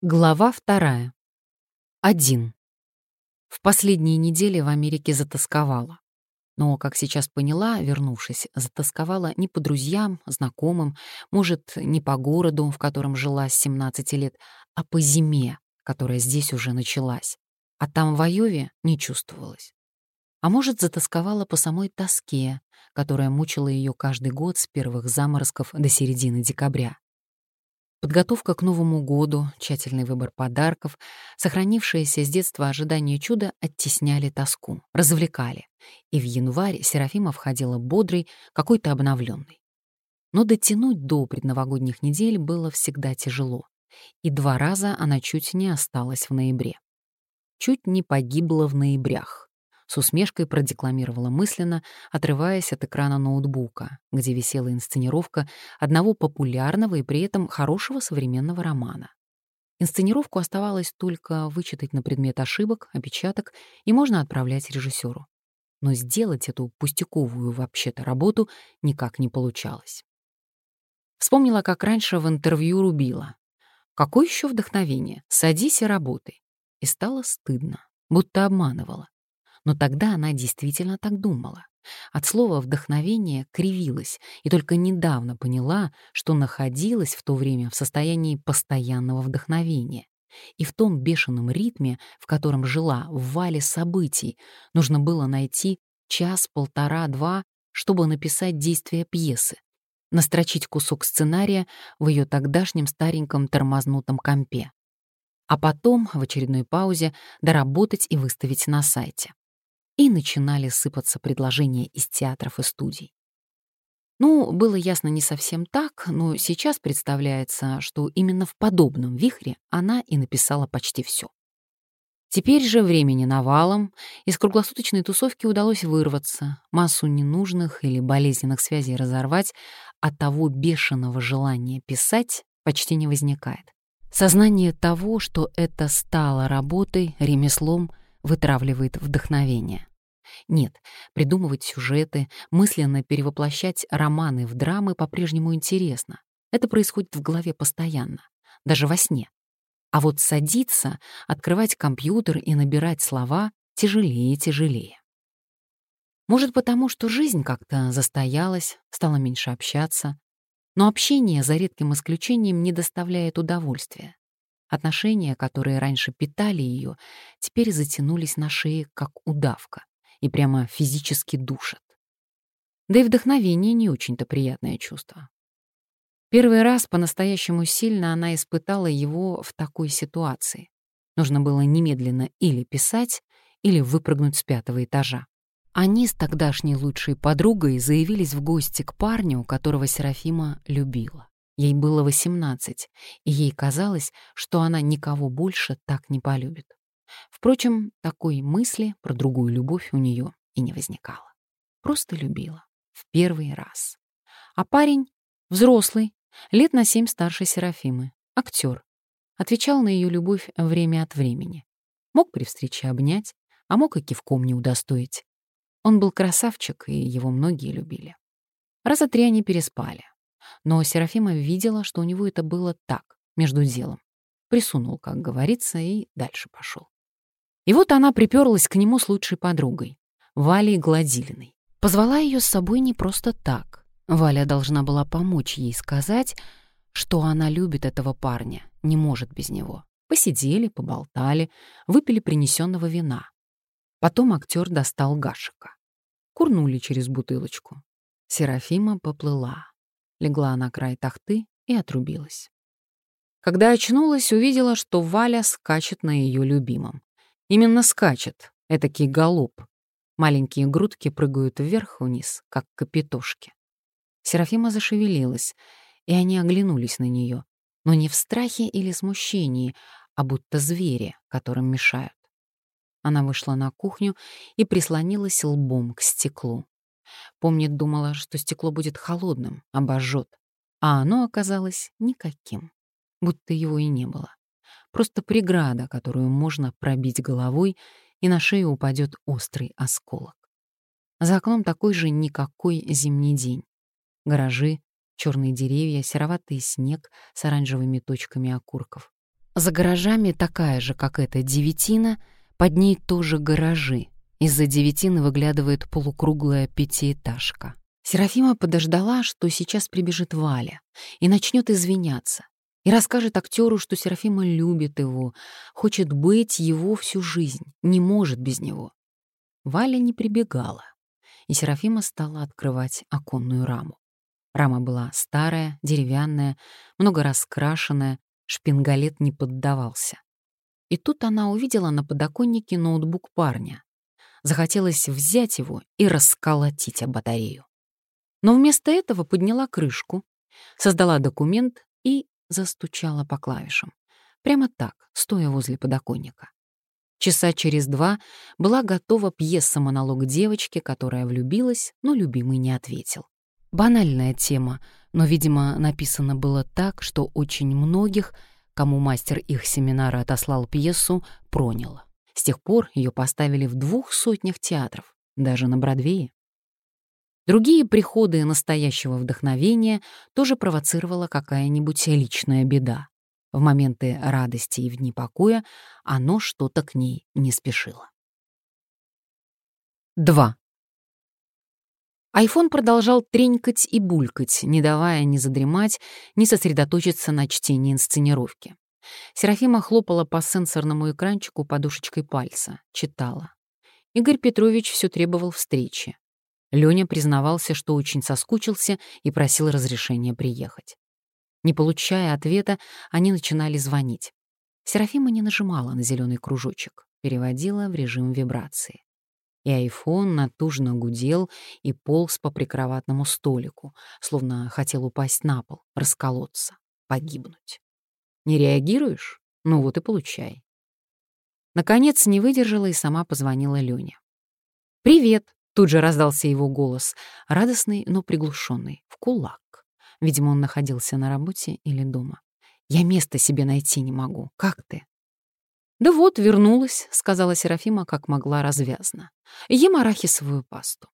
Глава вторая. Один. В последние недели в Америке затасковала. Но, как сейчас поняла, вернувшись, затасковала не по друзьям, знакомым, может, не по городу, в котором жила с 17 лет, а по зиме, которая здесь уже началась. А там в Айове не чувствовалась. А может, затасковала по самой тоске, которая мучила ее каждый год с первых заморозков до середины декабря. Подготовка к Новому году, тщательный выбор подарков, сохранившееся с детства ожидание чуда оттесняли тоску, развлекали. И в январь Серафима входила бодрой, какой-то обновленной. Но дотянуть до предновогодних недель было всегда тяжело. И два раза она чуть не осталась в ноябре. Чуть не погибла в ноябрях с усмешкой продекламировала мысленно, отрываясь от экрана ноутбука, где висела инсценировка одного популярного и при этом хорошего современного романа. Инсценировку оставалось только вычитать на предмет ошибок, опечаток, и можно отправлять режиссеру. Но сделать эту пустяковую вообще-то работу никак не получалось. Вспомнила, как раньше в интервью рубила. Какое еще вдохновение? Садись и работай. И стало стыдно, будто обманывала. Но тогда она действительно так думала. От слова «вдохновение» кривилась и только недавно поняла, что находилась в то время в состоянии постоянного вдохновения. И в том бешеном ритме, в котором жила, в вале событий, нужно было найти час, полтора, два, чтобы написать действие пьесы, настрочить кусок сценария в ее тогдашнем стареньком тормознутом компе. А потом, в очередной паузе, доработать и выставить на сайте и начинали сыпаться предложения из театров и студий. Ну, было ясно не совсем так, но сейчас представляется, что именно в подобном вихре она и написала почти все. Теперь же времени навалом, из круглосуточной тусовки удалось вырваться, массу ненужных или болезненных связей разорвать, а того бешеного желания писать почти не возникает. Сознание того, что это стало работой, ремеслом, вытравливает вдохновение. Нет, придумывать сюжеты, мысленно перевоплощать романы в драмы по-прежнему интересно. Это происходит в голове постоянно, даже во сне. А вот садиться, открывать компьютер и набирать слова тяжелее и тяжелее. Может, потому что жизнь как-то застоялась, стала меньше общаться. Но общение, за редким исключением, не доставляет удовольствия. Отношения, которые раньше питали ее, теперь затянулись на шее, как удавка и прямо физически душат. Да и вдохновение не очень-то приятное чувство. Первый раз по-настоящему сильно она испытала его в такой ситуации. Нужно было немедленно или писать, или выпрыгнуть с пятого этажа. Они с тогдашней лучшей подругой заявились в гости к парню, которого Серафима любила. Ей было 18, и ей казалось, что она никого больше так не полюбит. Впрочем, такой мысли про другую любовь у нее и не возникало. Просто любила. В первый раз. А парень — взрослый, лет на семь старше Серафимы, актер. Отвечал на ее любовь время от времени. Мог при встрече обнять, а мог и кивком не удостоить. Он был красавчик, и его многие любили. Раза три они переспали. Но Серафима видела, что у него это было так, между делом. Присунул, как говорится, и дальше пошел. И вот она приперлась к нему с лучшей подругой, Валей Гладилиной. Позвала ее с собой не просто так. Валя должна была помочь ей сказать, что она любит этого парня, не может без него. Посидели, поболтали, выпили принесенного вина. Потом актер достал гашика. Курнули через бутылочку. Серафима поплыла. Легла на край тахты и отрубилась. Когда очнулась, увидела, что Валя скачет на ее любимом. Именно скачет, этакий голуб. Маленькие грудки прыгают вверх-вниз, как капитошки. Серафима зашевелилась, и они оглянулись на нее, но не в страхе или смущении, а будто звери, которым мешают. Она вышла на кухню и прислонилась лбом к стеклу. Помнит, думала, что стекло будет холодным, обожжет, а оно оказалось никаким, будто его и не было просто преграда, которую можно пробить головой, и на шею упадет острый осколок. За окном такой же никакой зимний день. Гаражи, черные деревья, сероватый снег с оранжевыми точками окурков. За гаражами такая же, как эта девятина, под ней тоже гаражи. Из-за девятины выглядывает полукруглая пятиэтажка. Серафима подождала, что сейчас прибежит Валя и начнет извиняться, и расскажет актеру, что Серафима любит его, хочет быть его всю жизнь, не может без него. Валя не прибегала, и Серафима стала открывать оконную раму. Рама была старая, деревянная, много раскрашенная, шпингалет не поддавался. И тут она увидела на подоконнике ноутбук парня. Захотелось взять его и расколотить о батарею. Но вместо этого подняла крышку, создала документ застучала по клавишам. Прямо так, стоя возле подоконника. Часа через два была готова пьеса-монолог девочки, которая влюбилась, но любимый не ответил. Банальная тема, но, видимо, написано было так, что очень многих, кому мастер их семинара отослал пьесу, проняло. С тех пор ее поставили в двух сотнях театров, даже на Бродвее. Другие приходы настоящего вдохновения тоже провоцировала какая-нибудь личная беда. В моменты радости и в дни покоя оно что-то к ней не спешило. 2. Айфон продолжал тренькать и булькать, не давая ни задремать, ни сосредоточиться на чтении инсценировки. Серафима хлопала по сенсорному экранчику подушечкой пальца, читала. Игорь Петрович все требовал встречи. Лёня признавался, что очень соскучился и просил разрешения приехать. Не получая ответа, они начинали звонить. Серафима не нажимала на зеленый кружочек, переводила в режим вибрации. И айфон натужно гудел и полз по прикроватному столику, словно хотел упасть на пол, расколоться, погибнуть. Не реагируешь? Ну вот и получай. Наконец не выдержала и сама позвонила Лёне. «Привет!» Тут же раздался его голос, радостный, но приглушенный, в кулак. Видимо, он находился на работе или дома. «Я места себе найти не могу. Как ты?» «Да вот, вернулась», — сказала Серафима, как могла развязно. «Ем арахисовую пасту».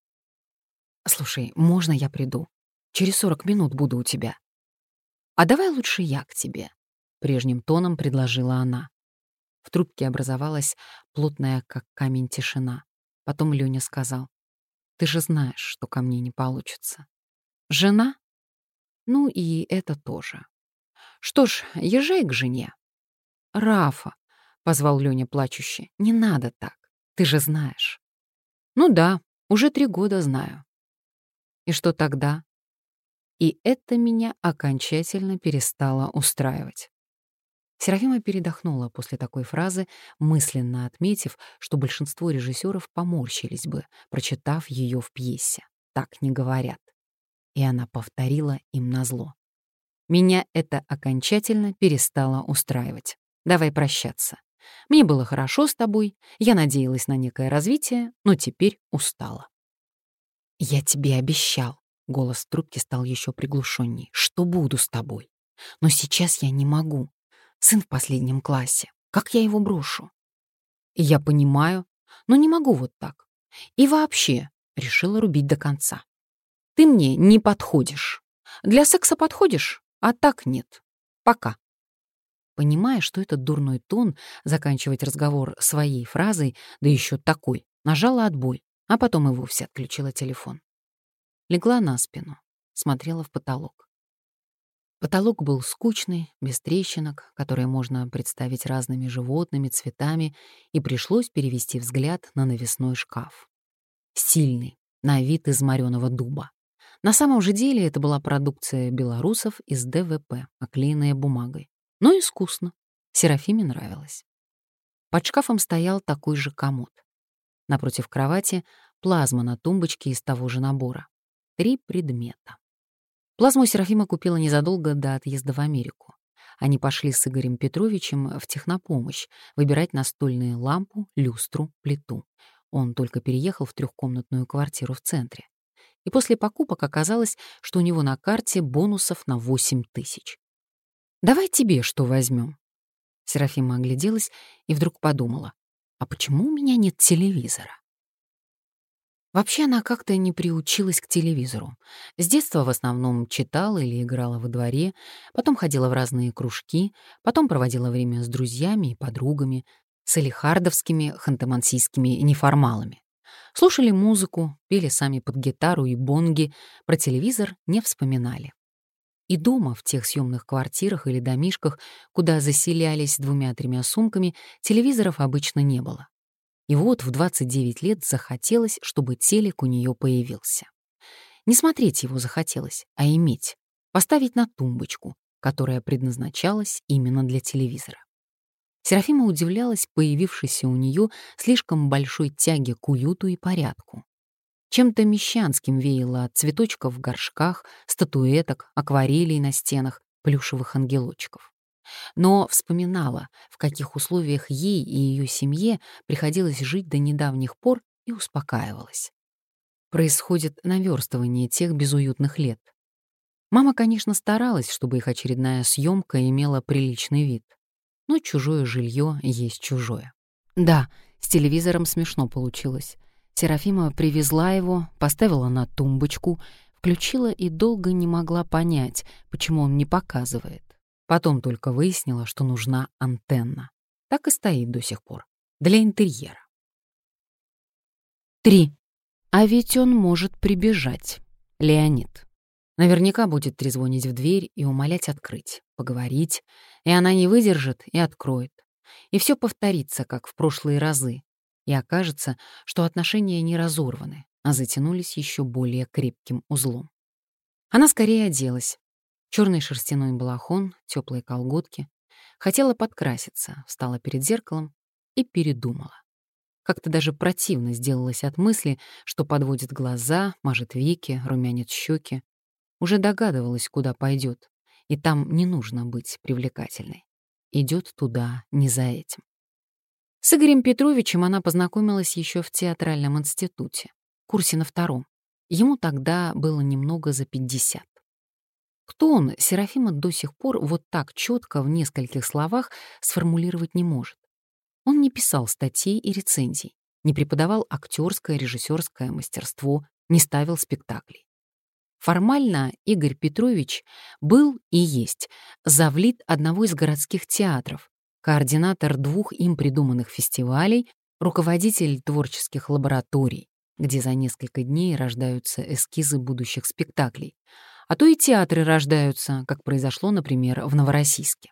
«Слушай, можно я приду? Через сорок минут буду у тебя». «А давай лучше я к тебе», — прежним тоном предложила она. В трубке образовалась плотная, как камень, тишина. Потом Лёня сказал. Ты же знаешь, что ко мне не получится. Жена? Ну и это тоже. Что ж, езжай к жене. Рафа, — позвал Лёня плачуще, — не надо так. Ты же знаешь. Ну да, уже три года знаю. И что тогда? И это меня окончательно перестало устраивать. Серафима передохнула после такой фразы, мысленно отметив, что большинство режиссеров поморщились бы, прочитав ее в пьесе. Так не говорят. И она повторила им назло. Меня это окончательно перестало устраивать. Давай прощаться. Мне было хорошо с тобой, я надеялась на некое развитие, но теперь устала. «Я тебе обещал», — голос трубки стал еще приглушенней, «что буду с тобой. Но сейчас я не могу. Сын в последнем классе. Как я его брошу? Я понимаю, но не могу вот так. И вообще, решила рубить до конца. Ты мне не подходишь. Для секса подходишь, а так нет. Пока. Понимая, что этот дурной тон заканчивать разговор своей фразой, да еще такой, нажала отбой, а потом и вовсе отключила телефон. Легла на спину, смотрела в потолок. Потолок был скучный, без трещинок, которые можно представить разными животными, цветами, и пришлось перевести взгляд на навесной шкаф. Сильный, на вид из морёного дуба. На самом же деле это была продукция белорусов из ДВП, оклеенная бумагой. Но искусно. Серафиме нравилось. Под шкафом стоял такой же комод. Напротив кровати — плазма на тумбочке из того же набора. Три предмета. Плазму Серафима купила незадолго до отъезда в Америку. Они пошли с Игорем Петровичем в технопомощь выбирать настольную лампу, люстру, плиту. Он только переехал в трехкомнатную квартиру в центре. И после покупок оказалось, что у него на карте бонусов на 8 тысяч. «Давай тебе что возьмем. Серафима огляделась и вдруг подумала, а почему у меня нет телевизора? Вообще она как-то не приучилась к телевизору. С детства в основном читала или играла во дворе, потом ходила в разные кружки, потом проводила время с друзьями и подругами, с элихардовскими, хантамансийскими неформалами. Слушали музыку, пели сами под гитару и бонги, про телевизор не вспоминали. И дома, в тех съемных квартирах или домишках, куда заселялись двумя-тремя сумками, телевизоров обычно не было. И вот в 29 лет захотелось, чтобы телек у нее появился. Не смотреть его захотелось, а иметь. Поставить на тумбочку, которая предназначалась именно для телевизора. Серафима удивлялась появившейся у нее слишком большой тяге к уюту и порядку. Чем-то мещанским веяло от цветочков в горшках, статуэток, акварелей на стенах, плюшевых ангелочков. Но вспоминала, в каких условиях ей и ее семье приходилось жить до недавних пор и успокаивалась. Происходит наверстывание тех безуютных лет. Мама, конечно, старалась, чтобы их очередная съемка имела приличный вид. Но чужое жилье есть чужое. Да, с телевизором смешно получилось. Серафима привезла его, поставила на тумбочку, включила и долго не могла понять, почему он не показывает. Потом только выяснила, что нужна антенна. Так и стоит до сих пор. Для интерьера. Три. А ведь он может прибежать. Леонид. Наверняка будет трезвонить в дверь и умолять открыть, поговорить, и она не выдержит и откроет. И все повторится, как в прошлые разы, и окажется, что отношения не разорваны, а затянулись еще более крепким узлом. Она скорее оделась, Черный шерстяной балахон, теплые колготки. Хотела подкраситься, встала перед зеркалом и передумала. Как-то даже противно сделалось от мысли, что подводит глаза, мажет веки, румянит щеки. Уже догадывалась, куда пойдет, и там не нужно быть привлекательной. Идет туда не за этим. С Игорем Петровичем она познакомилась еще в театральном институте, курсе на втором. Ему тогда было немного за пятьдесят. Кто он, Серафима до сих пор вот так четко в нескольких словах сформулировать не может. Он не писал статей и рецензий, не преподавал актерское, режиссерское мастерство, не ставил спектаклей. Формально Игорь Петрович был и есть завлит одного из городских театров, координатор двух им придуманных фестивалей, руководитель творческих лабораторий, где за несколько дней рождаются эскизы будущих спектаклей, а то и театры рождаются, как произошло, например, в Новороссийске.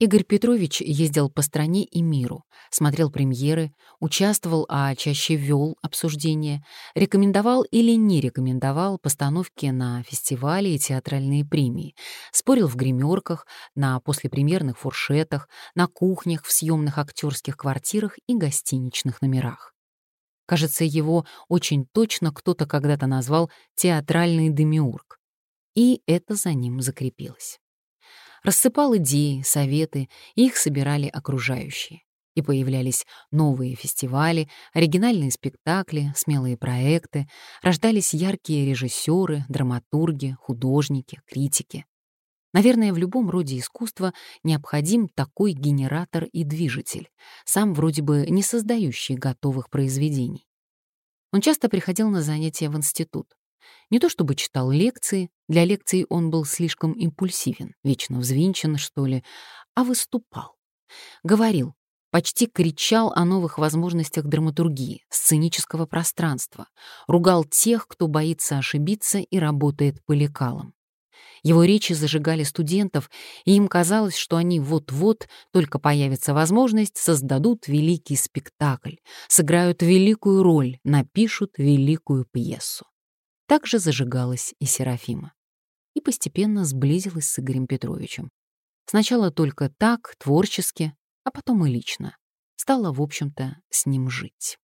Игорь Петрович ездил по стране и миру, смотрел премьеры, участвовал, а чаще вел обсуждения, рекомендовал или не рекомендовал постановки на фестивали и театральные премии, спорил в гримерках, на послепремьерных фуршетах, на кухнях в съемных актерских квартирах и гостиничных номерах. Кажется, его очень точно кто-то когда-то назвал «театральный демиург». И это за ним закрепилось. Рассыпал идеи, советы, их собирали окружающие. И появлялись новые фестивали, оригинальные спектакли, смелые проекты, рождались яркие режиссеры, драматурги, художники, критики. Наверное, в любом роде искусства необходим такой генератор и движитель, сам вроде бы не создающий готовых произведений. Он часто приходил на занятия в институт. Не то чтобы читал лекции, для лекций он был слишком импульсивен, вечно взвинчен, что ли, а выступал. Говорил, почти кричал о новых возможностях драматургии, сценического пространства, ругал тех, кто боится ошибиться и работает по лекалам. Его речи зажигали студентов, и им казалось, что они вот-вот, только появится возможность, создадут великий спектакль, сыграют великую роль, напишут великую пьесу. Так же зажигалась и Серафима. И постепенно сблизилась с Игорем Петровичем. Сначала только так, творчески, а потом и лично. Стала, в общем-то, с ним жить.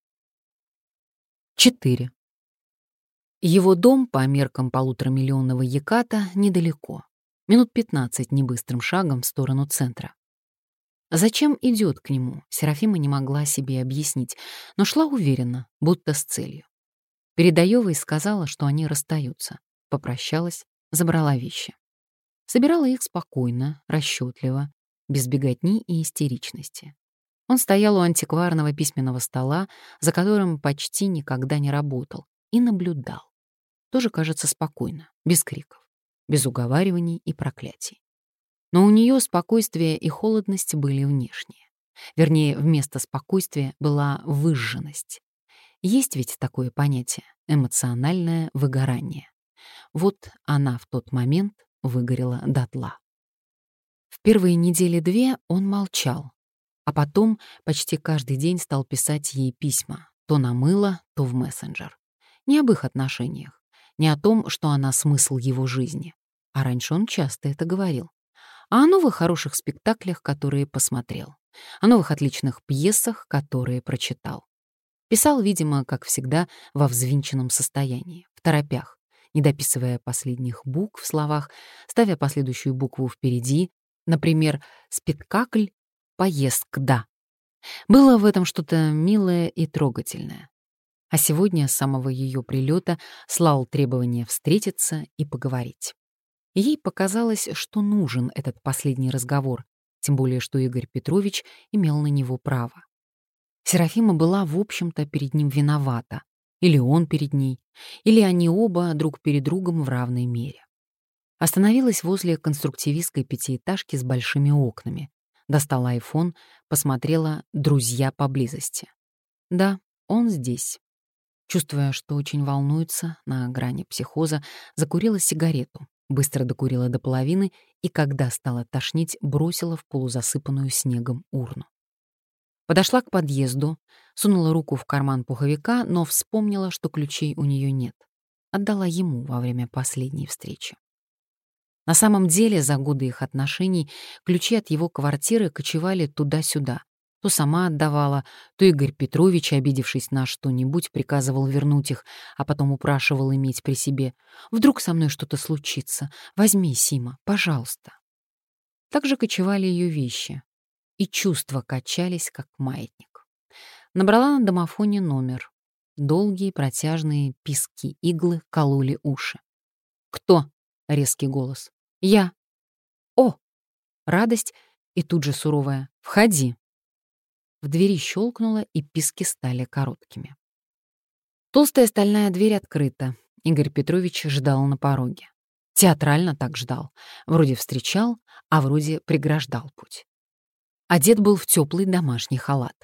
4. Его дом по меркам полуторамиллионного Яката недалеко. Минут 15 небыстрым шагом в сторону центра. Зачем идет к нему, Серафима не могла себе объяснить, но шла уверенно, будто с целью. Передаёва сказала, что они расстаются. Попрощалась, забрала вещи. Собирала их спокойно, расчетливо, без беготни и истеричности. Он стоял у антикварного письменного стола, за которым почти никогда не работал, и наблюдал. Тоже кажется спокойно, без криков, без уговариваний и проклятий. Но у нее спокойствие и холодность были внешние. Вернее, вместо спокойствия была выжженность. Есть ведь такое понятие — эмоциональное выгорание. Вот она в тот момент выгорела дотла. В первые недели две он молчал, а потом почти каждый день стал писать ей письма, то на мыло, то в мессенджер. Не об их отношениях, не о том, что она смысл его жизни. А раньше он часто это говорил. А о новых хороших спектаклях, которые посмотрел. О новых отличных пьесах, которые прочитал. Писал, видимо, как всегда, во взвинченном состоянии, в торопях, не дописывая последних букв в словах, ставя последующую букву впереди, например, «спектакль», «поездка», Было в этом что-то милое и трогательное. А сегодня с самого ее прилета слал требование встретиться и поговорить. Ей показалось, что нужен этот последний разговор, тем более что Игорь Петрович имел на него право. Серафима была, в общем-то, перед ним виновата. Или он перед ней, или они оба друг перед другом в равной мере. Остановилась возле конструктивистской пятиэтажки с большими окнами. Достала айфон, посмотрела «Друзья поблизости». Да, он здесь. Чувствуя, что очень волнуется, на грани психоза, закурила сигарету, быстро докурила до половины и, когда стала тошнить, бросила в полузасыпанную снегом урну. Подошла к подъезду, сунула руку в карман пуховика, но вспомнила, что ключей у нее нет. Отдала ему во время последней встречи. На самом деле, за годы их отношений ключи от его квартиры кочевали туда-сюда. То сама отдавала, то Игорь Петрович, обидевшись на что-нибудь, приказывал вернуть их, а потом упрашивал иметь при себе. «Вдруг со мной что-то случится? Возьми, Сима, пожалуйста». Так же кочевали ее вещи и чувства качались, как маятник. Набрала на домофоне номер. Долгие протяжные писки иглы кололи уши. «Кто?» — резкий голос. «Я». «О!» — радость и тут же суровая. «Входи». В двери щелкнуло, и писки стали короткими. Толстая стальная дверь открыта. Игорь Петрович ждал на пороге. Театрально так ждал. Вроде встречал, а вроде преграждал путь. Одет был в теплый домашний халат.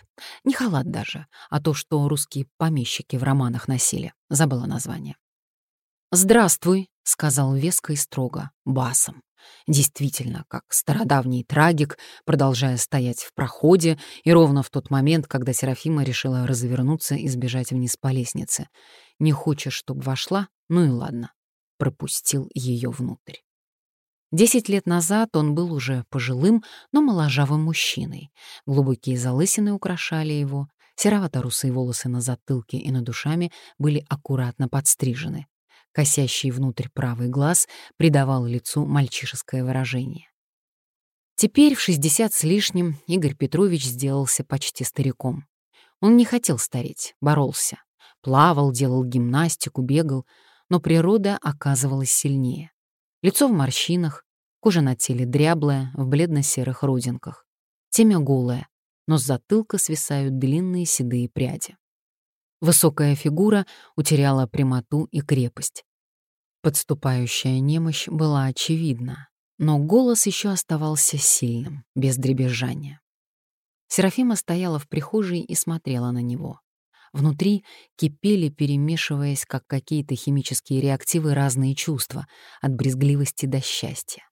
Не халат даже, а то, что русские помещики в романах носили. Забыла название. «Здравствуй», — сказал веско и строго, басом. Действительно, как стародавний трагик, продолжая стоять в проходе, и ровно в тот момент, когда Серафима решила развернуться и сбежать вниз по лестнице. «Не хочешь, чтобы вошла? Ну и ладно». Пропустил ее внутрь. Десять лет назад он был уже пожилым, но моложавым мужчиной. Глубокие залысины украшали его, серовато-русые волосы на затылке и над душами были аккуратно подстрижены. Косящий внутрь правый глаз придавал лицу мальчишеское выражение. Теперь, в 60 с лишним, Игорь Петрович сделался почти стариком. Он не хотел стареть, боролся. Плавал, делал гимнастику, бегал, но природа оказывалась сильнее. Лицо в морщинах, кожа на теле дряблая, в бледно-серых родинках. Темя голая, но с затылка свисают длинные седые пряди. Высокая фигура утеряла прямоту и крепость. Подступающая немощь была очевидна, но голос еще оставался сильным, без дребезжания. Серафима стояла в прихожей и смотрела на него. Внутри кипели, перемешиваясь, как какие-то химические реактивы, разные чувства, от брезгливости до счастья.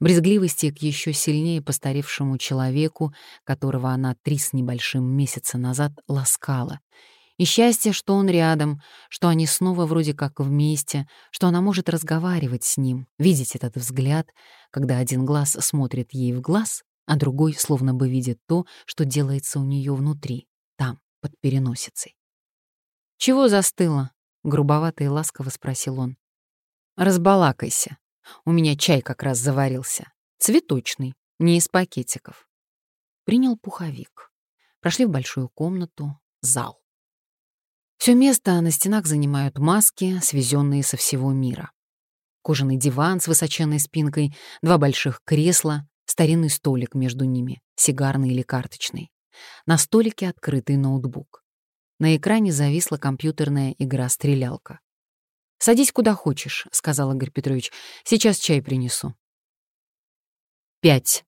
Брезгливости к еще сильнее постаревшему человеку, которого она три с небольшим месяца назад ласкала, и счастье, что он рядом, что они снова вроде как вместе, что она может разговаривать с ним, видеть этот взгляд, когда один глаз смотрит ей в глаз, а другой словно бы видит то, что делается у нее внутри, под переносицей. «Чего застыло?» — грубовато и ласково спросил он. «Разбалакайся. У меня чай как раз заварился. Цветочный, не из пакетиков». Принял пуховик. Прошли в большую комнату, зал. Все место на стенах занимают маски, свезенные со всего мира. Кожаный диван с высоченной спинкой, два больших кресла, старинный столик между ними, сигарный или карточный. На столике открытый ноутбук. На экране зависла компьютерная игра-стрелялка. «Садись куда хочешь», — сказал Игорь Петрович. «Сейчас чай принесу». Пять.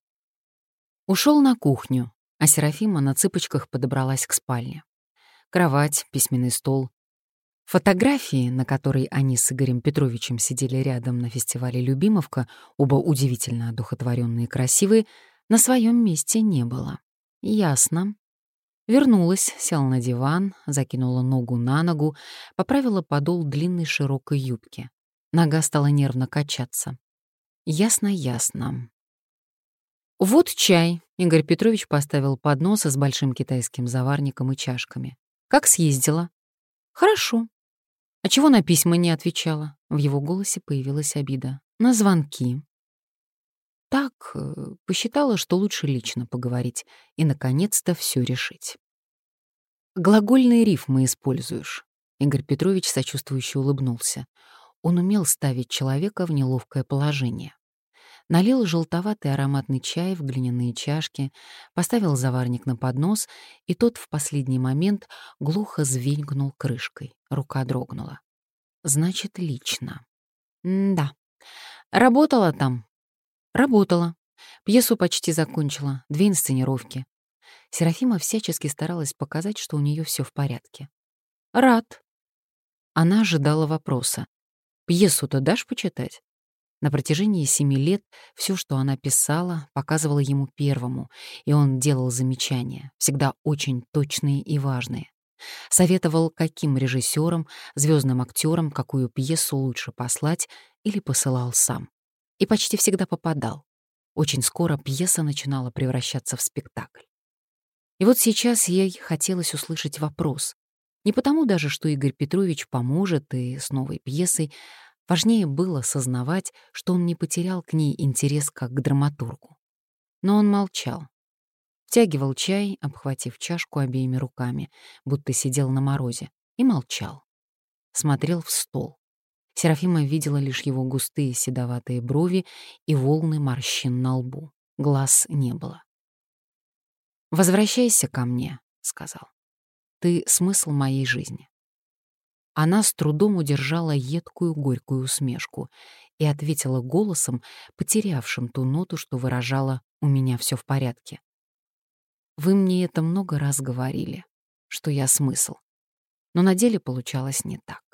Ушел на кухню, а Серафима на цыпочках подобралась к спальне. Кровать, письменный стол. Фотографии, на которой они с Игорем Петровичем сидели рядом на фестивале «Любимовка», оба удивительно одухотворенные и красивые, на своем месте не было. Ясно. Вернулась, села на диван, закинула ногу на ногу, поправила подол длинной широкой юбки. Нога стала нервно качаться. Ясно, ясно. «Вот чай», — Игорь Петрович поставил поднос с большим китайским заварником и чашками. «Как съездила?» «Хорошо». «А чего на письма не отвечала?» В его голосе появилась обида. «На звонки». Так, э, посчитала, что лучше лично поговорить и, наконец-то, все решить. «Глагольные рифмы используешь», — Игорь Петрович сочувствующе улыбнулся. Он умел ставить человека в неловкое положение. Налил желтоватый ароматный чай в глиняные чашки, поставил заварник на поднос, и тот в последний момент глухо звенькнул крышкой. Рука дрогнула. «Значит, лично». «Да. Работала там?» «Работала. Пьесу почти закончила. Две инсценировки». Серафима всячески старалась показать, что у нее все в порядке. «Рад». Она ожидала вопроса. «Пьесу-то дашь почитать?» На протяжении семи лет все, что она писала, показывала ему первому, и он делал замечания, всегда очень точные и важные. Советовал, каким режиссерам, звездным актерам какую пьесу лучше послать или посылал сам. И почти всегда попадал. Очень скоро пьеса начинала превращаться в спектакль. И вот сейчас ей хотелось услышать вопрос. Не потому даже, что Игорь Петрович поможет и с новой пьесой, Важнее было сознавать, что он не потерял к ней интерес как к драматургу. Но он молчал. Втягивал чай, обхватив чашку обеими руками, будто сидел на морозе, и молчал. Смотрел в стол. Серафима видела лишь его густые седоватые брови и волны морщин на лбу. Глаз не было. «Возвращайся ко мне», — сказал. «Ты — смысл моей жизни. Она с трудом удержала едкую горькую усмешку и ответила голосом, потерявшим ту ноту, что выражала «у меня все в порядке». «Вы мне это много раз говорили, что я смысл, но на деле получалось не так».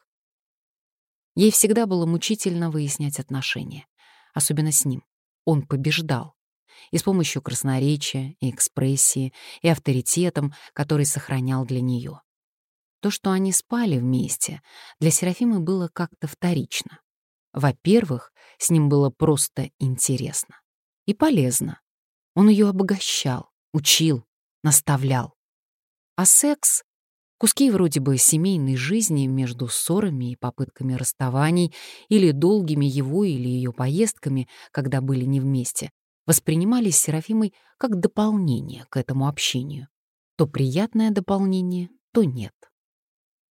Ей всегда было мучительно выяснять отношения, особенно с ним. Он побеждал. И с помощью красноречия, и экспрессии, и авторитетом, который сохранял для нее. То, что они спали вместе, для Серафимы было как-то вторично. Во-первых, с ним было просто интересно и полезно. Он ее обогащал, учил, наставлял. А секс — куски вроде бы семейной жизни между ссорами и попытками расставаний или долгими его или ее поездками, когда были не вместе, воспринимались Серафимой как дополнение к этому общению. То приятное дополнение, то нет.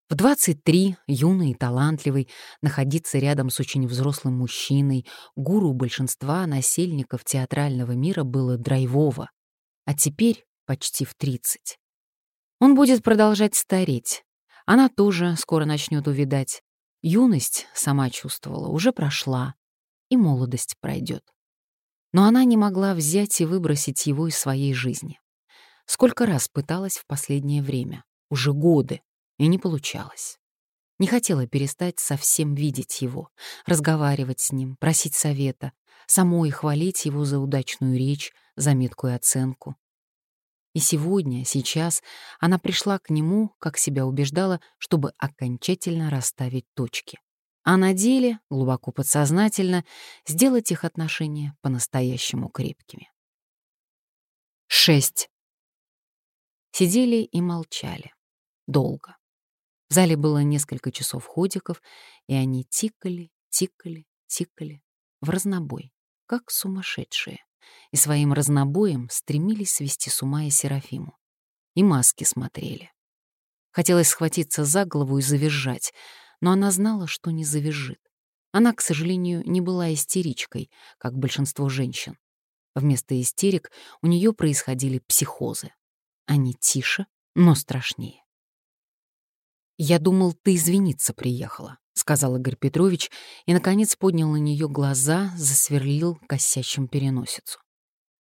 В 23, юный и талантливый, находиться рядом с очень взрослым мужчиной, гуру большинства насельников театрального мира было драйвово. А теперь почти в 30. Он будет продолжать стареть. Она тоже скоро начнет увидать. Юность, сама чувствовала, уже прошла, и молодость пройдет. Но она не могла взять и выбросить его из своей жизни. Сколько раз пыталась в последнее время, уже годы, и не получалось. Не хотела перестать совсем видеть его, разговаривать с ним, просить совета, самой хвалить его за удачную речь, за меткую оценку. И сегодня, сейчас она пришла к нему, как себя убеждала, чтобы окончательно расставить точки. А на деле, глубоко подсознательно, сделать их отношения по-настоящему крепкими. 6. Сидели и молчали. Долго. В зале было несколько часов ходиков, и они тикали, тикали, тикали в разнобой, как сумасшедшие, и своим разнобоем стремились свести с ума и Серафиму. И маски смотрели. Хотелось схватиться за голову и завизжать, но она знала, что не завизжит. Она, к сожалению, не была истеричкой, как большинство женщин. Вместо истерик у нее происходили психозы. они тише, но страшнее. «Я думал, ты извиниться приехала», — сказал Игорь Петрович и, наконец, поднял на нее глаза, засверлил косящим переносицу.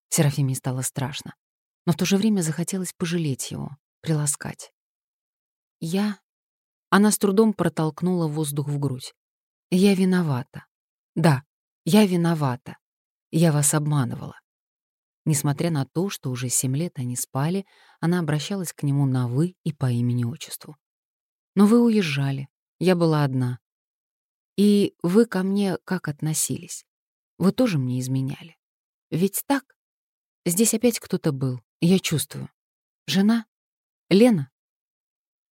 Серафиме стало страшно, но в то же время захотелось пожалеть его, приласкать. «Я...» Она с трудом протолкнула воздух в грудь. «Я виновата. Да, я виновата. Я вас обманывала». Несмотря на то, что уже семь лет они спали, она обращалась к нему на «вы» и по имени-отчеству. Но вы уезжали, я была одна. И вы ко мне как относились? Вы тоже мне изменяли. Ведь так? Здесь опять кто-то был, я чувствую. Жена? Лена?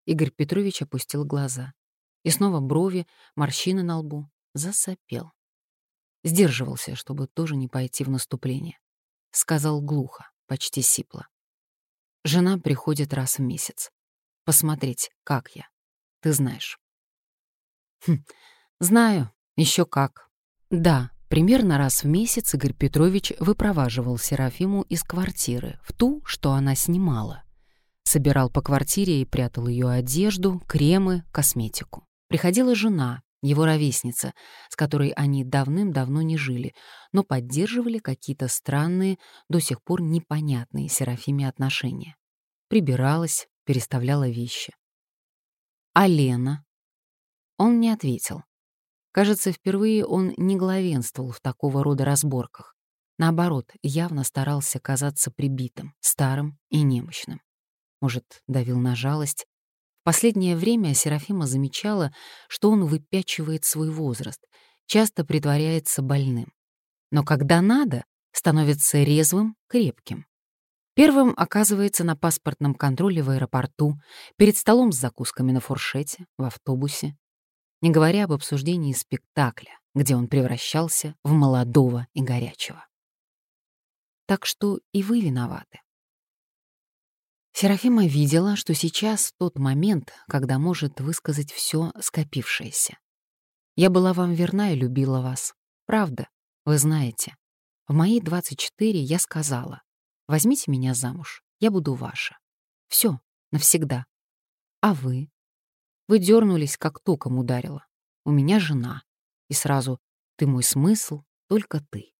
Игорь Петрович опустил глаза. И снова брови, морщины на лбу. Засопел. Сдерживался, чтобы тоже не пойти в наступление. Сказал глухо, почти сипло. Жена приходит раз в месяц. Посмотреть, как я. Ты знаешь. Хм, знаю, еще как. Да, примерно раз в месяц Игорь Петрович выпроваживал Серафиму из квартиры, в ту, что она снимала. Собирал по квартире и прятал ее одежду, кремы, косметику. Приходила жена, его ровесница, с которой они давным-давно не жили, но поддерживали какие-то странные, до сих пор непонятные Серафиме отношения. Прибиралась, переставляла вещи. А Лена? Он не ответил. Кажется, впервые он не главенствовал в такого рода разборках. Наоборот, явно старался казаться прибитым, старым и немощным. Может, давил на жалость. В последнее время Серафима замечала, что он выпячивает свой возраст, часто притворяется больным. Но когда надо, становится резвым, крепким. Первым оказывается на паспортном контроле в аэропорту, перед столом с закусками на фуршете, в автобусе. Не говоря об обсуждении спектакля, где он превращался в молодого и горячего. Так что и вы виноваты. Серафима видела, что сейчас тот момент, когда может высказать все скопившееся. Я была вам верна и любила вас. Правда, вы знаете. В мои 24 я сказала, Возьмите меня замуж, я буду ваша. Все, навсегда. А вы? Вы дернулись, как током ударила. У меня жена. И сразу «ты мой смысл, только ты».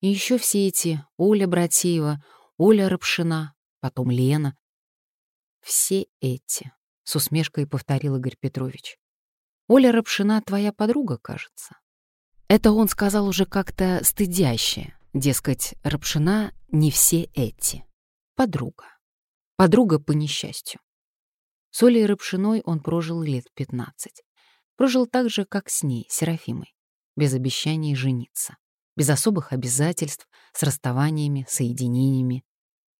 И еще все эти Оля Братеева, Оля Рапшина, потом Лена. Все эти, — с усмешкой повторил Игорь Петрович. Оля Рапшина твоя подруга, кажется. Это он сказал уже как-то стыдяще, Дескать, Рапшина не все эти. Подруга. Подруга по несчастью. С Олей Рапшиной он прожил лет 15. Прожил так же, как с ней, Серафимой, без обещаний жениться, без особых обязательств, с расставаниями, соединениями.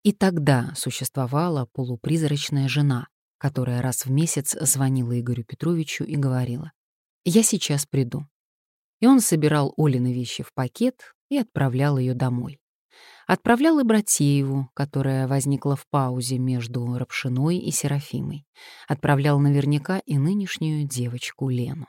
И тогда существовала полупризрачная жена, которая раз в месяц звонила Игорю Петровичу и говорила «Я сейчас приду». И он собирал Олины вещи в пакет, и отправлял ее домой. Отправлял и Братееву, которая возникла в паузе между Рапшиной и Серафимой. Отправлял наверняка и нынешнюю девочку Лену.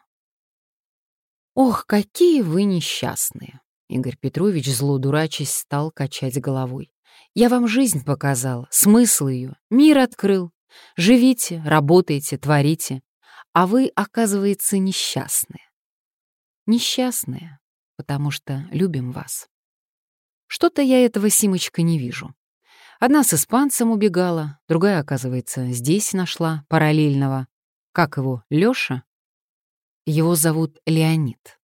«Ох, какие вы несчастные!» Игорь Петрович, зло стал качать головой. «Я вам жизнь показал, смысл ее, мир открыл. Живите, работайте, творите. А вы, оказывается, несчастные. Несчастные, потому что любим вас. Что-то я этого, Симочка, не вижу. Одна с испанцем убегала, другая, оказывается, здесь нашла, параллельного. Как его, Лёша? Его зовут Леонид.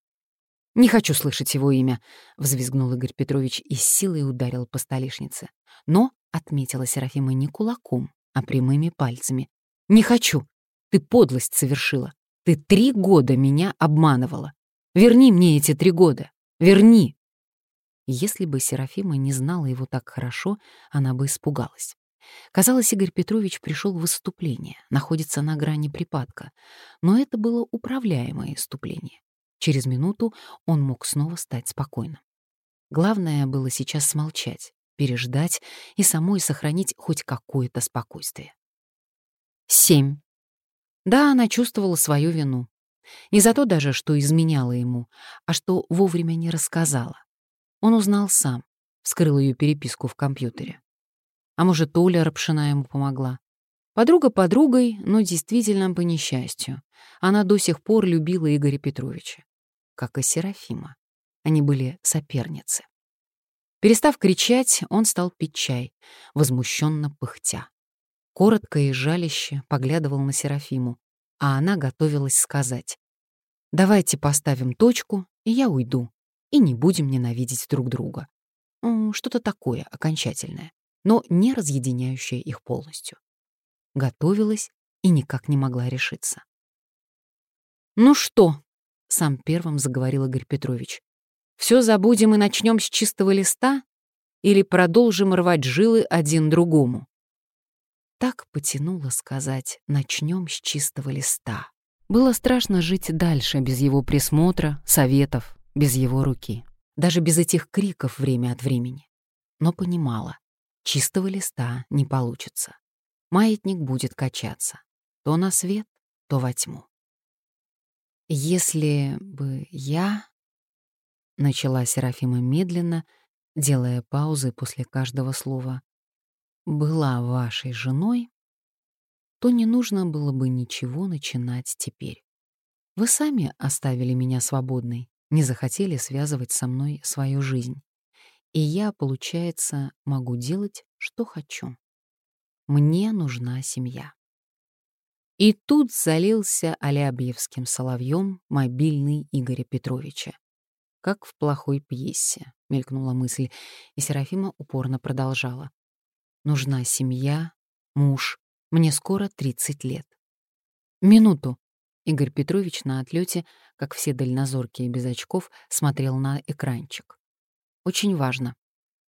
«Не хочу слышать его имя», — взвизгнул Игорь Петрович и силой ударил по столешнице. Но, — отметила Серафима, — не кулаком, а прямыми пальцами. «Не хочу. Ты подлость совершила. Ты три года меня обманывала. Верни мне эти три года. Верни!» Если бы Серафима не знала его так хорошо, она бы испугалась. Казалось, Игорь Петрович пришел в выступление, находится на грани припадка. Но это было управляемое выступление. Через минуту он мог снова стать спокойным. Главное было сейчас смолчать, переждать и самой сохранить хоть какое-то спокойствие. Семь. Да, она чувствовала свою вину. Не за то даже, что изменяла ему, а что вовремя не рассказала. Он узнал сам, вскрыл ее переписку в компьютере. А может, Оля Рапшина ему помогла. Подруга подругой, но действительно по несчастью. Она до сих пор любила Игоря Петровича. Как и Серафима. Они были соперницы. Перестав кричать, он стал пить чай, возмущенно пыхтя. Коротко и жаляще поглядывал на Серафиму, а она готовилась сказать. «Давайте поставим точку, и я уйду, и не будем ненавидеть друг друга». Что-то такое окончательное, но не разъединяющее их полностью. Готовилась и никак не могла решиться. «Ну что?» — сам первым заговорил Игорь Петрович. «Все забудем и начнем с чистого листа? Или продолжим рвать жилы один другому?» Так потянуло сказать «начнем с чистого листа». Было страшно жить дальше без его присмотра, советов, без его руки. Даже без этих криков время от времени. Но понимала, чистого листа не получится. Маятник будет качаться. То на свет, то во тьму. «Если бы я...» — начала Серафима медленно, делая паузы после каждого слова была вашей женой, то не нужно было бы ничего начинать теперь. Вы сами оставили меня свободной, не захотели связывать со мной свою жизнь. И я, получается, могу делать, что хочу. Мне нужна семья. И тут залился Алябьевским соловьем мобильный Игоря Петровича. Как в плохой пьесе, мелькнула мысль, и Серафима упорно продолжала. Нужна семья, муж. Мне скоро 30 лет. Минуту. Игорь Петрович на отлете, как все дальнозоркие без очков, смотрел на экранчик. Очень важно.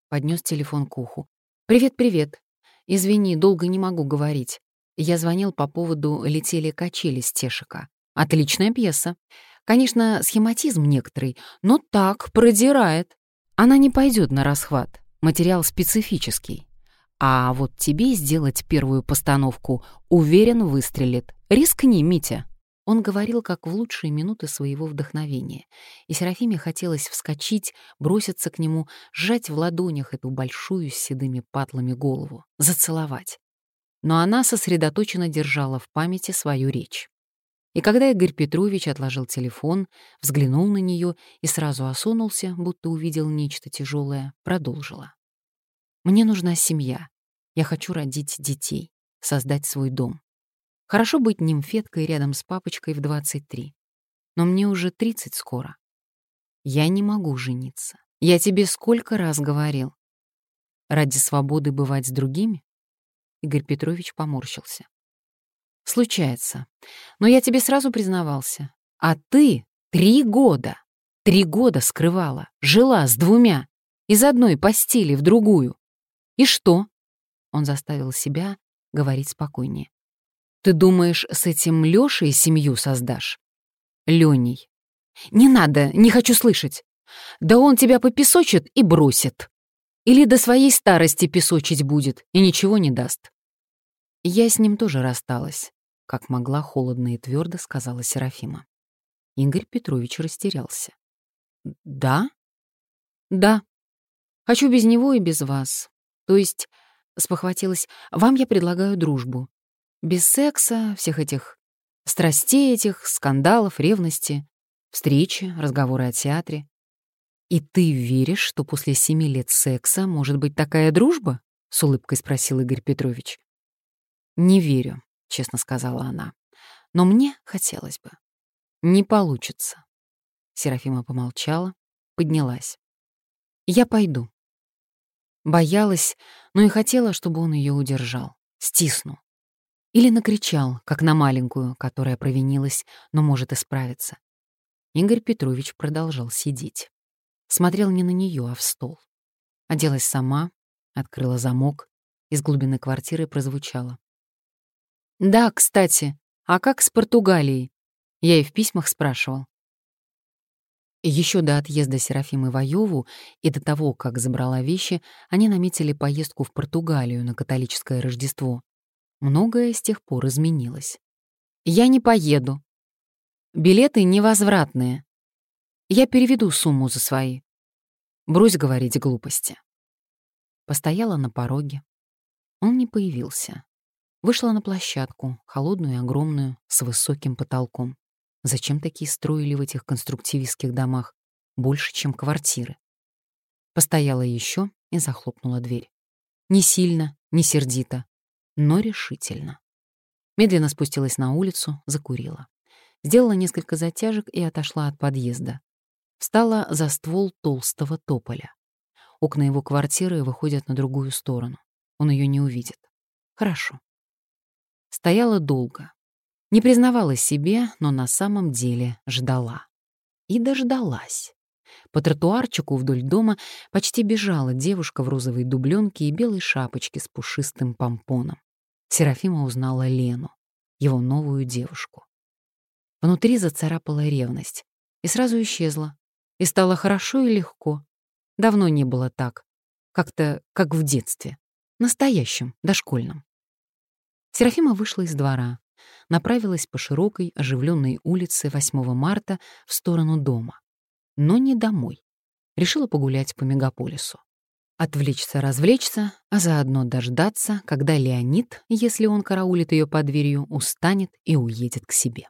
Поднес телефон к уху. «Привет-привет. Извини, долго не могу говорить. Я звонил по поводу «Летели качели» с Тешика. Отличная пьеса. Конечно, схематизм некоторый, но так, продирает. Она не пойдет на расхват. Материал специфический. А вот тебе сделать первую постановку, уверен, выстрелит. Рискни, Митя. Он говорил, как в лучшие минуты своего вдохновения, и Серафиме хотелось вскочить, броситься к нему, сжать в ладонях эту большую с седыми патлами голову, зацеловать. Но она сосредоточенно держала в памяти свою речь. И когда Игорь Петрович отложил телефон, взглянул на нее и сразу осунулся, будто увидел нечто тяжелое, продолжила. Мне нужна семья. Я хочу родить детей, создать свой дом. Хорошо быть нимфеткой рядом с папочкой в 23. Но мне уже 30 скоро. Я не могу жениться. Я тебе сколько раз говорил. Ради свободы бывать с другими? Игорь Петрович поморщился. Случается. Но я тебе сразу признавался. А ты три года, три года скрывала, жила с двумя, из одной постели в другую. «И что?» Он заставил себя говорить спокойнее. «Ты думаешь, с этим Лёшей семью создашь?» «Лёней». «Не надо, не хочу слышать. Да он тебя попесочит и бросит. Или до своей старости песочить будет и ничего не даст». Я с ним тоже рассталась, как могла холодно и твердо сказала Серафима. Игорь Петрович растерялся. «Да?» «Да. Хочу без него и без вас. То есть, спохватилась, вам я предлагаю дружбу. Без секса, всех этих страстей этих, скандалов, ревности, встречи, разговоры о театре. И ты веришь, что после семи лет секса может быть такая дружба? С улыбкой спросил Игорь Петрович. Не верю, честно сказала она. Но мне хотелось бы. Не получится. Серафима помолчала, поднялась. Я пойду. Боялась, но и хотела, чтобы он ее удержал, стиснул. Или накричал, как на маленькую, которая провинилась, но может исправиться. Игорь Петрович продолжал сидеть. Смотрел не на нее, а в стол. Оделась сама, открыла замок, из глубины квартиры прозвучало. «Да, кстати, а как с Португалией?» Я и в письмах спрашивал. Еще до отъезда Серафимы в Айову и до того, как забрала вещи, они наметили поездку в Португалию на католическое Рождество. Многое с тех пор изменилось. «Я не поеду. Билеты невозвратные. Я переведу сумму за свои. Брось говорить глупости». Постояла на пороге, Он не появился. Вышла на площадку, холодную и огромную, с высоким потолком. Зачем такие строили в этих конструктивистских домах? Больше, чем квартиры. Постояла еще и захлопнула дверь. Не сильно, не сердито, но решительно. Медленно спустилась на улицу, закурила. Сделала несколько затяжек и отошла от подъезда. Встала за ствол толстого тополя. Окна его квартиры выходят на другую сторону. Он ее не увидит. Хорошо. Стояла долго. Не признавалась себе, но на самом деле ждала. И дождалась. По тротуарчику вдоль дома почти бежала девушка в розовой дубленке и белой шапочке с пушистым помпоном. Серафима узнала Лену, его новую девушку. Внутри зацарапала ревность и сразу исчезла. И стало хорошо и легко. Давно не было так. Как-то как в детстве. Настоящем, дошкольном. Серафима вышла из двора, направилась по широкой, оживленной улице 8 марта в сторону дома. Но не домой. Решила погулять по мегаполису. Отвлечься, развлечься, а заодно дождаться, когда Леонид, если он караулит ее под дверью, устанет и уедет к себе.